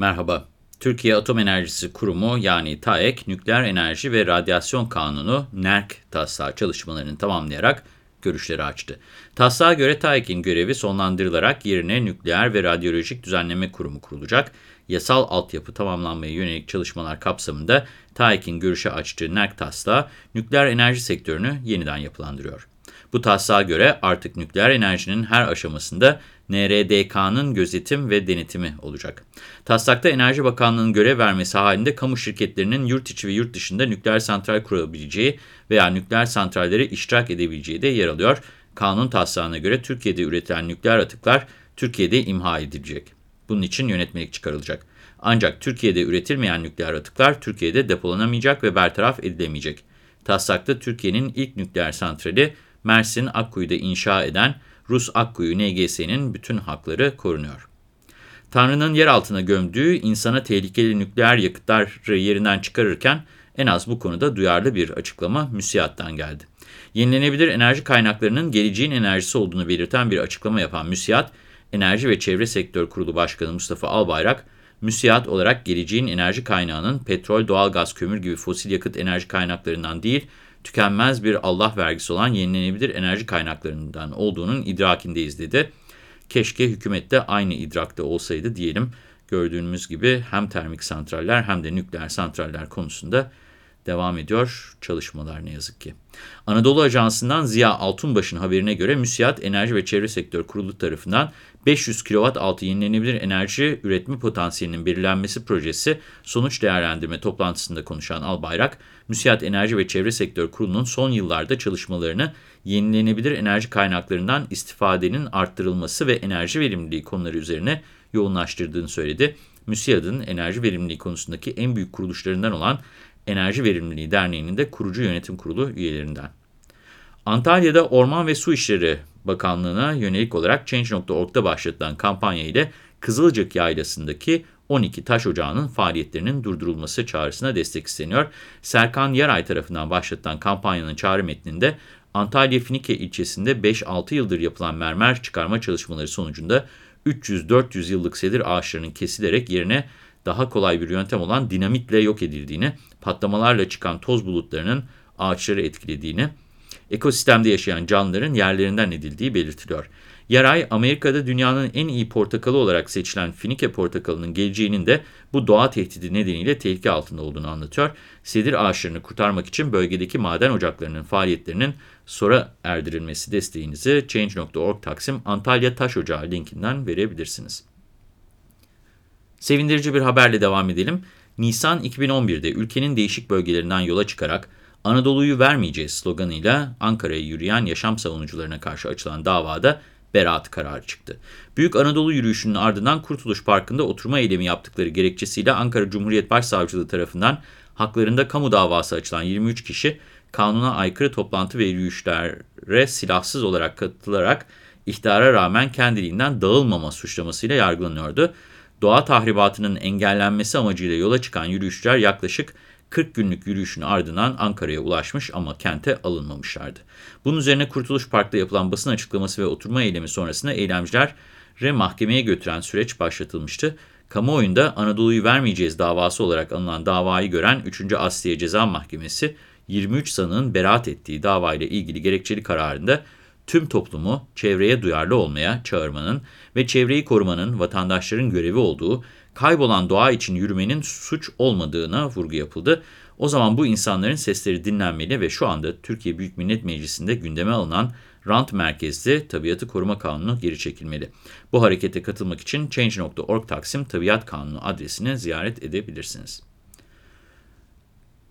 Merhaba. Türkiye Atom Enerjisi Kurumu yani TAEK, Nükleer Enerji ve Radyasyon Kanunu NERK taslağı çalışmalarını tamamlayarak görüşleri açtı. Taslağa göre TAEK'in görevi sonlandırılarak yerine Nükleer ve Radyolojik Düzenleme Kurumu kurulacak. Yasal altyapı tamamlanmaya yönelik çalışmalar kapsamında TAEK'in görüşe açtığı NERK taslağı nükleer enerji sektörünü yeniden yapılandırıyor. Bu taslağa göre artık nükleer enerjinin her aşamasında NRDK'nın gözetim ve denetimi olacak. Taslakta Enerji Bakanlığı'nın görev vermesi halinde kamu şirketlerinin yurt içi ve yurt dışında nükleer santral kurabileceği veya nükleer santralleri iştirak edebileceği de yer alıyor. Kanun taslağına göre Türkiye'de üretilen nükleer atıklar Türkiye'de imha edilecek. Bunun için yönetmelik çıkarılacak. Ancak Türkiye'de üretilmeyen nükleer atıklar Türkiye'de depolanamayacak ve bertaraf edilemeyecek. Taslakta Türkiye'nin ilk nükleer santrali Mersin Akkuyu'da inşa eden Rus Akkuyu NGS'nin bütün hakları korunuyor. Tanrı'nın yer altına gömdüğü insana tehlikeli nükleer yakıtları yerinden çıkarırken en az bu konuda duyarlı bir açıklama MÜSİAD'dan geldi. Yenilenebilir enerji kaynaklarının geleceğin enerjisi olduğunu belirten bir açıklama yapan MÜSİAD, Enerji ve Çevre Sektör Kurulu Başkanı Mustafa Albayrak, MÜSİAD olarak geleceğin enerji kaynağının petrol, doğalgaz, kömür gibi fosil yakıt enerji kaynaklarından değil, tükenmez bir Allah vergisi olan yenilenebilir enerji kaynaklarından olduğunun idrakindeyiz dedi. Keşke hükümette aynı idrakta olsaydı diyelim. Gördüğümüz gibi hem termik santraller hem de nükleer santraller konusunda devam ediyor çalışmalar ne yazık ki. Anadolu Ajansı'ndan Ziya Altunbaş'ın haberine göre MÜSİAD Enerji ve Çevre Sektör Kurulu tarafından 500 kW altı yenilenebilir enerji üretme potansiyelinin belirlenmesi projesi sonuç değerlendirme toplantısında konuşan Albayrak, MÜSİAD Enerji ve Çevre Sektör Kurulu'nun son yıllarda çalışmalarını yenilenebilir enerji kaynaklarından istifadenin arttırılması ve enerji verimliliği konuları üzerine yoğunlaştırdığını söyledi. MÜSİAD'ın enerji verimliliği konusundaki en büyük kuruluşlarından olan Enerji Verimliliği Derneği'nin de kurucu yönetim kurulu üyelerinden. Antalya'da Orman ve Su İşleri Bakanlığı'na yönelik olarak Change.org'da başlatılan kampanya ile Kızılcık Yaylası'ndaki 12 taş ocağının faaliyetlerinin durdurulması çağrısına destek isteniyor. Serkan Yaray tarafından başlatılan kampanyanın çağrı metninde Antalya Finike ilçesinde 5-6 yıldır yapılan mermer çıkarma çalışmaları sonucunda 300-400 yıllık sedir ağaçlarının kesilerek yerine daha kolay bir yöntem olan dinamitle yok edildiğini, patlamalarla çıkan toz bulutlarının ağaçları etkilediğini, ekosistemde yaşayan canlıların yerlerinden edildiği belirtiliyor. Yaray, Amerika'da dünyanın en iyi portakalı olarak seçilen Finike portakalının geleceğinin de bu doğa tehdidi nedeniyle tehlike altında olduğunu anlatıyor. Sedir ağaçlarını kurtarmak için bölgedeki maden ocaklarının faaliyetlerinin sonra erdirilmesi desteğinizi Change.org Taksim Antalya Taş Ocağı linkinden verebilirsiniz. Sevindirici bir haberle devam edelim. Nisan 2011'de ülkenin değişik bölgelerinden yola çıkarak Anadolu'yu vermeyeceğiz sloganıyla Ankara'ya yürüyen yaşam savunucularına karşı açılan davada beraat kararı çıktı. Büyük Anadolu yürüyüşünün ardından Kurtuluş Parkı'nda oturma eylemi yaptıkları gerekçesiyle Ankara Cumhuriyet Başsavcılığı tarafından haklarında kamu davası açılan 23 kişi kanuna aykırı toplantı ve yürüyüşlere silahsız olarak katılarak ihtara rağmen kendiliğinden dağılmama suçlamasıyla yargılanıyordu. Doğa tahribatının engellenmesi amacıyla yola çıkan yürüyüşçüler yaklaşık 40 günlük yürüyüşün ardından Ankara'ya ulaşmış ama kente alınmamışlardı. Bunun üzerine Kurtuluş Park'ta yapılan basın açıklaması ve oturma eylemi sonrasında eylemcileri mahkemeye götüren süreç başlatılmıştı. Kamuoyunda Anadolu'yu vermeyeceğiz davası olarak anılan davayı gören 3. Asliye Ceza Mahkemesi 23 sanığın beraat ettiği davayla ilgili gerekçeli kararında tüm toplumu çevreye duyarlı olmaya çağırmanın ve çevreyi korumanın vatandaşların görevi olduğu, kaybolan doğa için yürümenin suç olmadığına vurgu yapıldı. O zaman bu insanların sesleri dinlenmeli ve şu anda Türkiye Büyük Millet Meclisi'nde gündeme alınan rant merkezli Tabiatı Koruma Kanunu geri çekilmeli. Bu harekete katılmak için Change.org Taksim Tabiat Kanunu adresini ziyaret edebilirsiniz.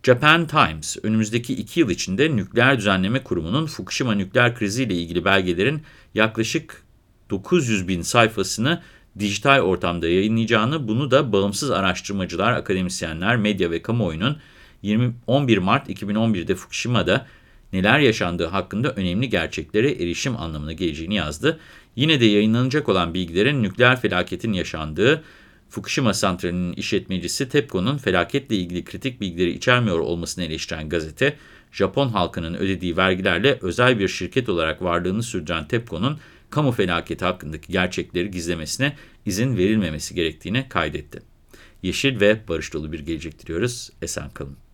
Japan Times, önümüzdeki iki yıl içinde Nükleer Düzenleme Kurumu'nun Fukushima nükleer kriziyle ilgili belgelerin yaklaşık 900 bin sayfasını dijital ortamda yayınlayacağını, bunu da bağımsız araştırmacılar, akademisyenler, medya ve kamuoyunun 20, 11 Mart 2011'de Fukushima'da neler yaşandığı hakkında önemli gerçeklere erişim anlamına geleceğini yazdı. Yine de yayınlanacak olan bilgilerin nükleer felaketin yaşandığı, Fukushima santralinin işletmecisi TEPCO'nun felaketle ilgili kritik bilgileri içermiyor olmasını eleştiren gazete, Japon halkının ödediği vergilerle özel bir şirket olarak varlığını sürdüren TEPCO'nun kamu felaketi hakkındaki gerçekleri gizlemesine izin verilmemesi gerektiğini kaydetti. yeşil ve barış dolu bir gelecek diliyoruz. Esen kalın.